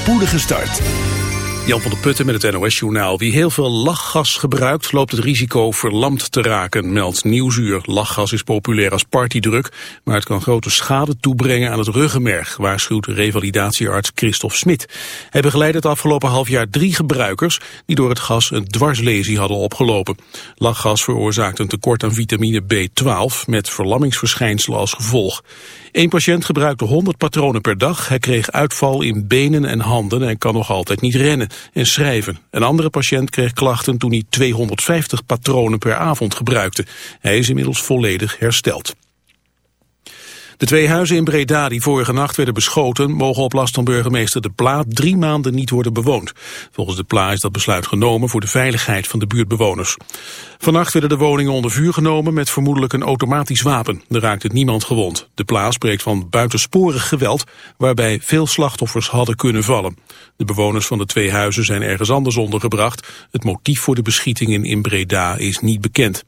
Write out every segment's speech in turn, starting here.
spoedige start. Jan van der Putten met het NOS-journaal. Wie heel veel lachgas gebruikt, loopt het risico verlamd te raken, meldt Nieuwsuur. Lachgas is populair als partydruk, maar het kan grote schade toebrengen aan het ruggenmerg, waarschuwt revalidatiearts Christophe Smit. Hij begeleidt het afgelopen half jaar drie gebruikers die door het gas een dwarslesie hadden opgelopen. Lachgas veroorzaakt een tekort aan vitamine B12 met verlammingsverschijnselen als gevolg. Eén patiënt gebruikte 100 patronen per dag. Hij kreeg uitval in benen en handen en kan nog altijd niet rennen en schrijven. Een andere patiënt kreeg klachten toen hij 250 patronen per avond gebruikte. Hij is inmiddels volledig hersteld. De twee huizen in Breda die vorige nacht werden beschoten... mogen op last van burgemeester De Pla drie maanden niet worden bewoond. Volgens De Pla is dat besluit genomen voor de veiligheid van de buurtbewoners. Vannacht werden de woningen onder vuur genomen met vermoedelijk een automatisch wapen. Er raakte niemand gewond. De Pla spreekt van buitensporig geweld... waarbij veel slachtoffers hadden kunnen vallen. De bewoners van de twee huizen zijn ergens anders ondergebracht. Het motief voor de beschietingen in Breda is niet bekend.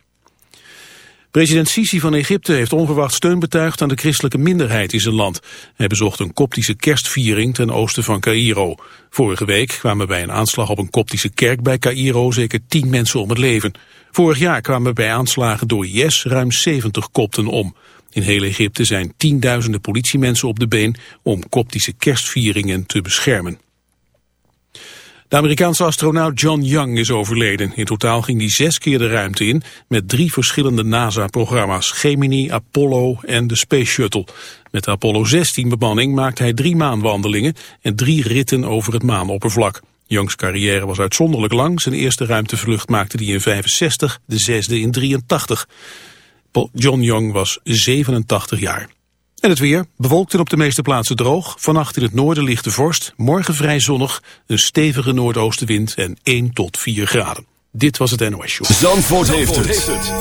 President Sisi van Egypte heeft onverwacht steun betuigd aan de christelijke minderheid in zijn land. Hij bezocht een koptische kerstviering ten oosten van Cairo. Vorige week kwamen bij een aanslag op een koptische kerk bij Cairo zeker tien mensen om het leven. Vorig jaar kwamen bij aanslagen door IS ruim 70 kopten om. In heel Egypte zijn tienduizenden politiemensen op de been om koptische kerstvieringen te beschermen. De Amerikaanse astronaut John Young is overleden. In totaal ging hij zes keer de ruimte in met drie verschillende NASA-programma's. Gemini, Apollo en de Space Shuttle. Met de Apollo 16 bemanning maakte hij drie maanwandelingen en drie ritten over het maanoppervlak. Youngs carrière was uitzonderlijk lang. Zijn eerste ruimtevlucht maakte hij in 65, de zesde in 83. John Young was 87 jaar. En het weer, bewolkt en op de meeste plaatsen droog. Vannacht in het noorden ligt de vorst, morgen vrij zonnig, een stevige noordoostenwind en 1 tot 4 graden. Dit was het NOS Show. Zandvoort, heeft, het.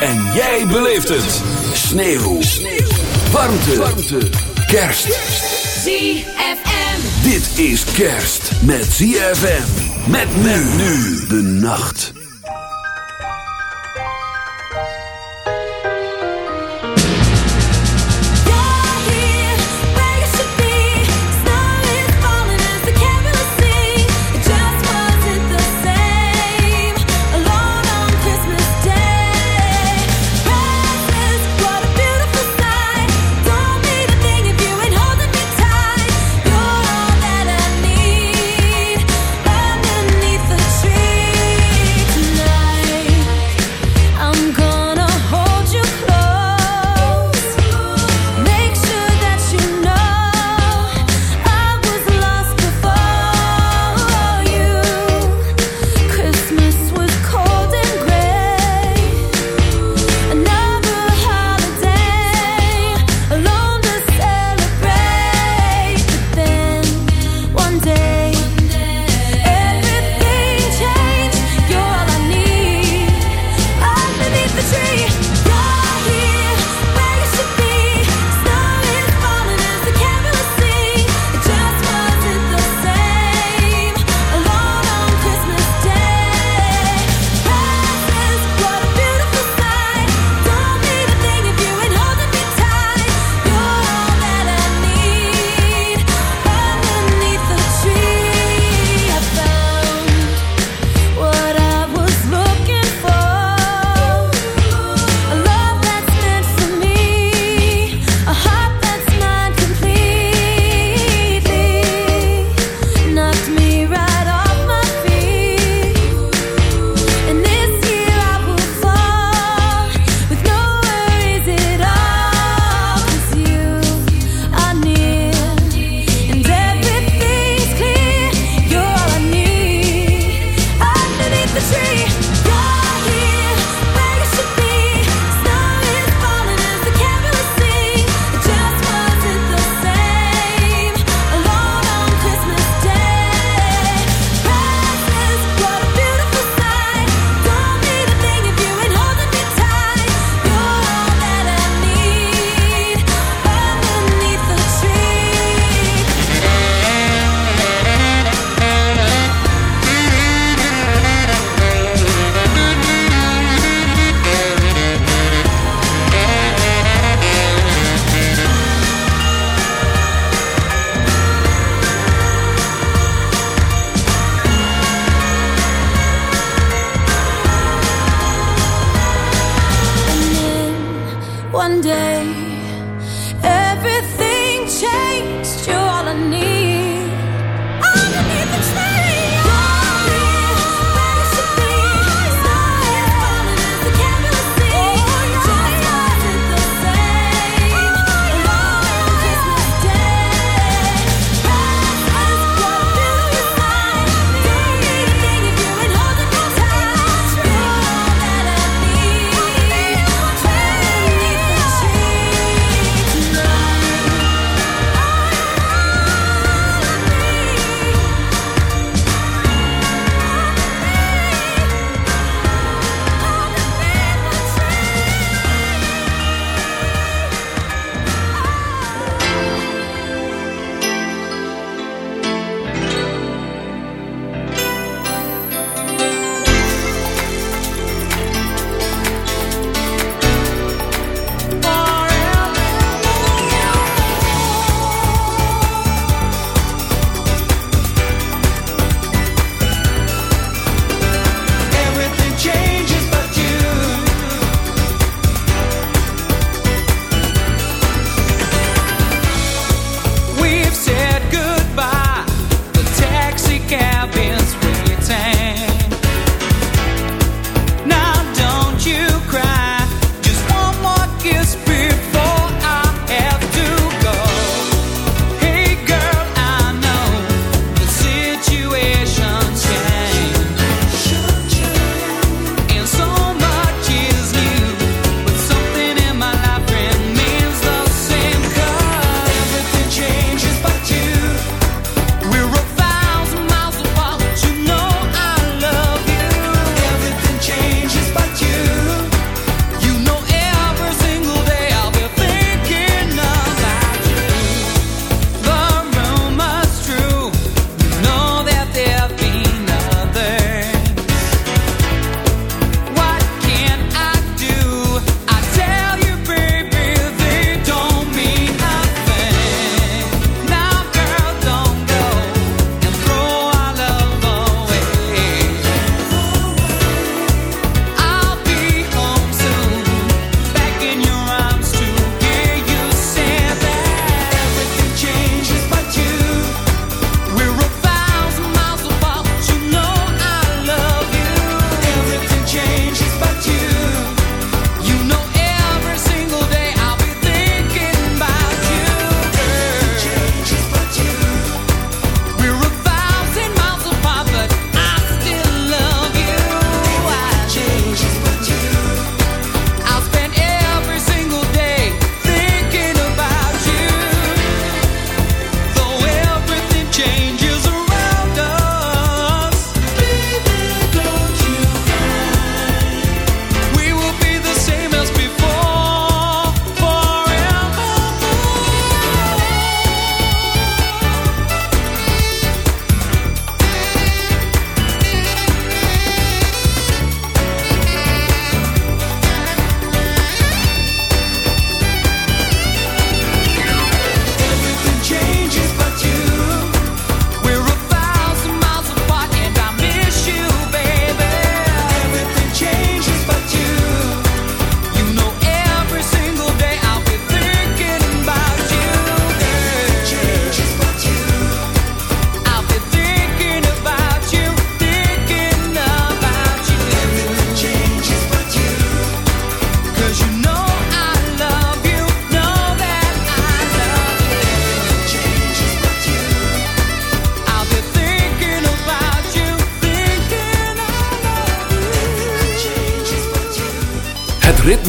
En jij beleeft het. Sneeuw. Sneeuw. Warmte. Warmte. Kerst. ZFM. Dit is kerst met ZFM. Met men nu de nacht.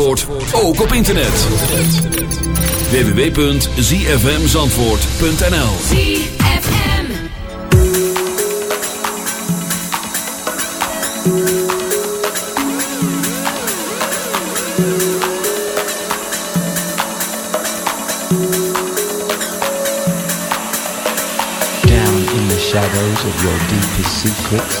Zandvoort, ook op internet. www.zfmzandvoort.nl ZFM. Down in the shadows of your deepest secrets,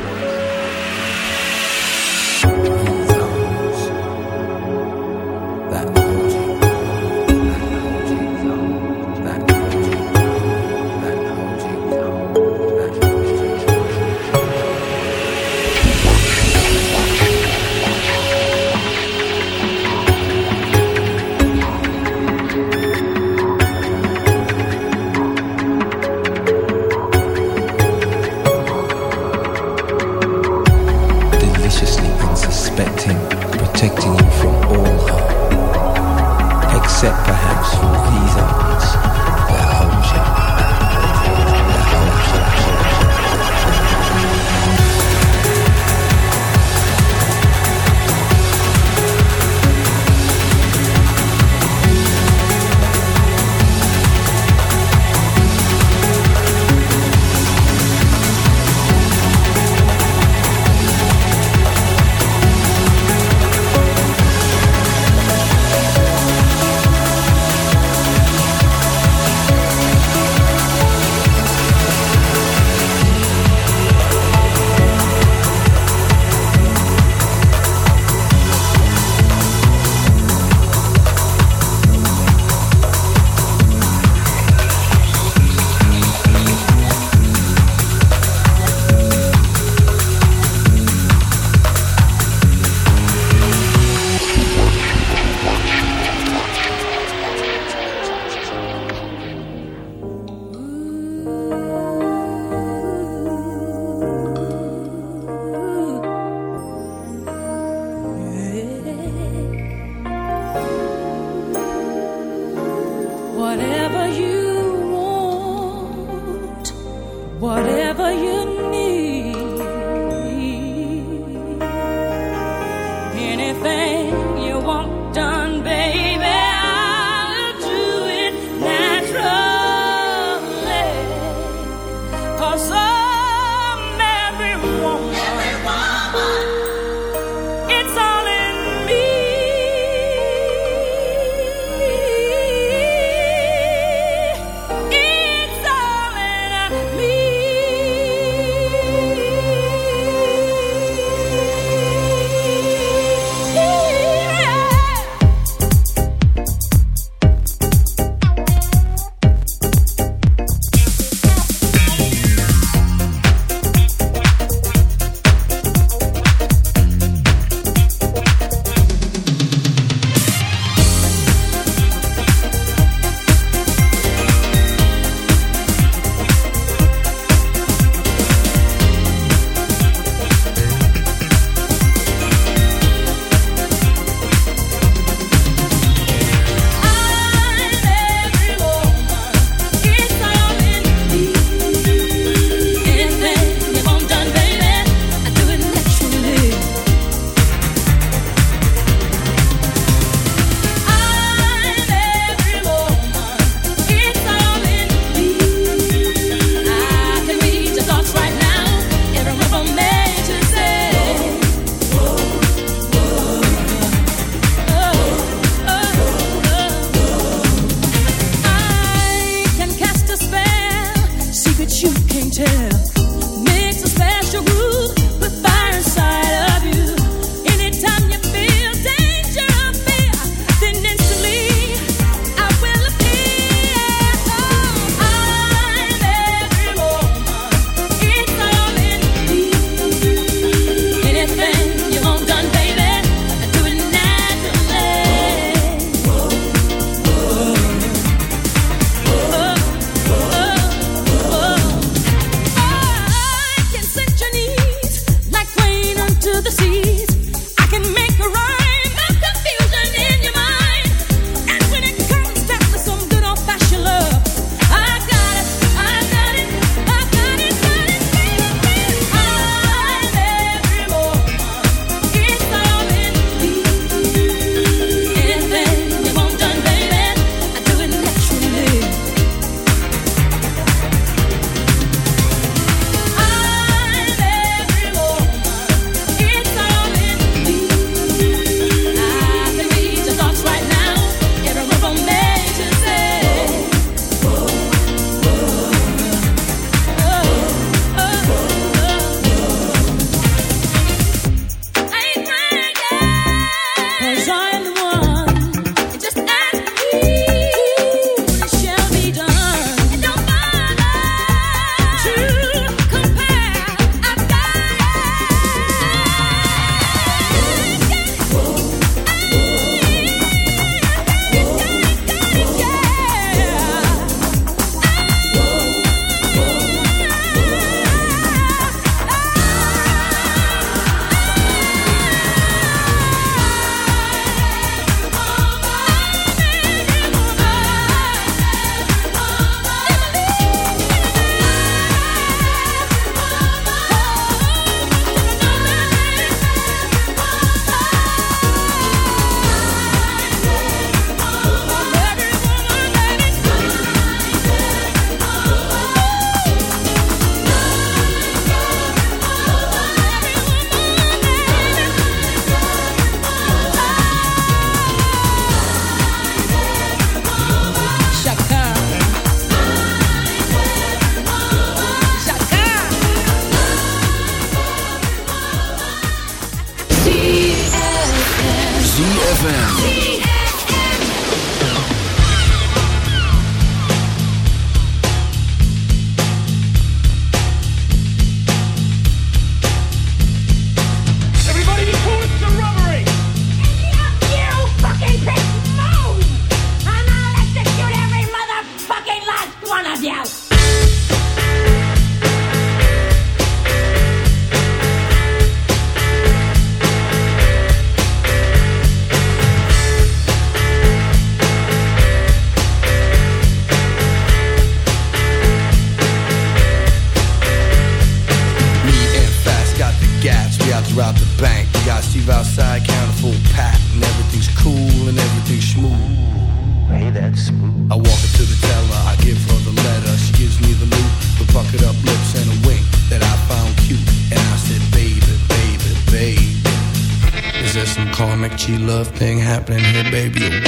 Gucci love thing happening here, baby.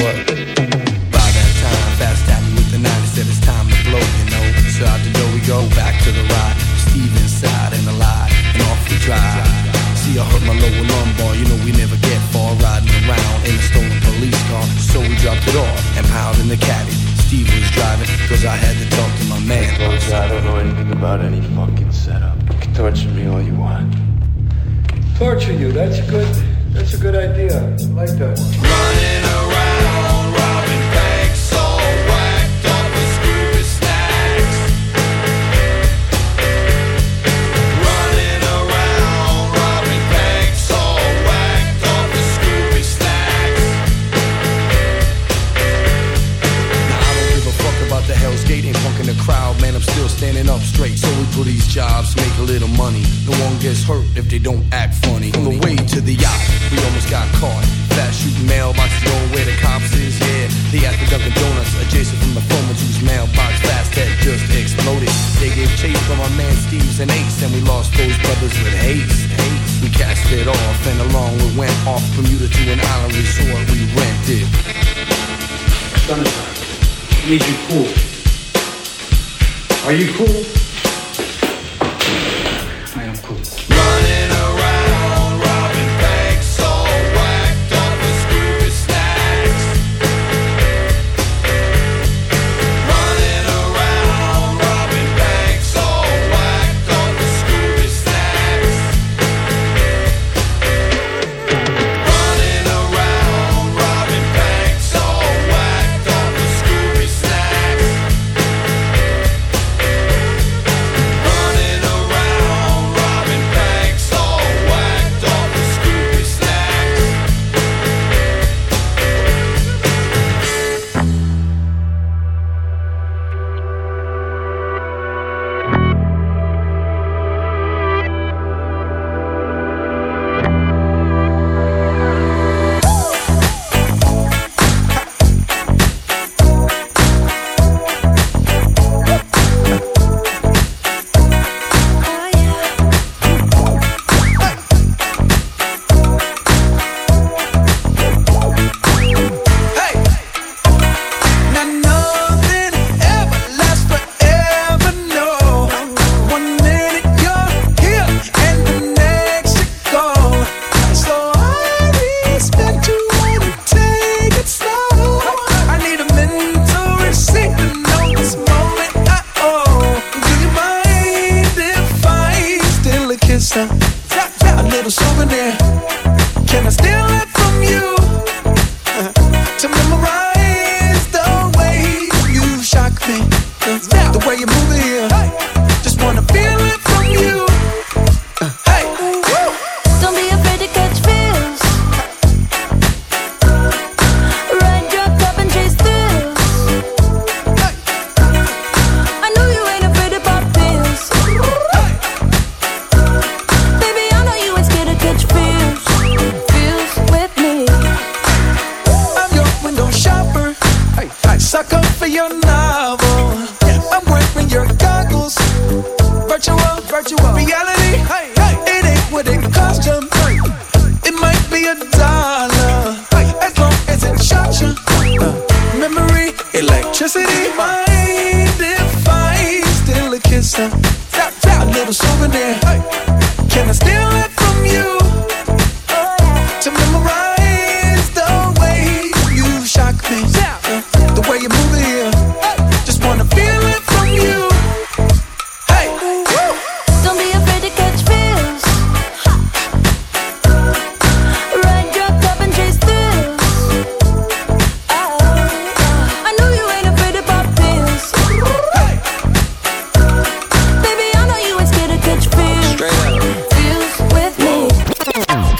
to an island resort we rented. Need you cool. Are you cool?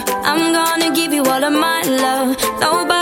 I'm gonna give you all of my love. Nobody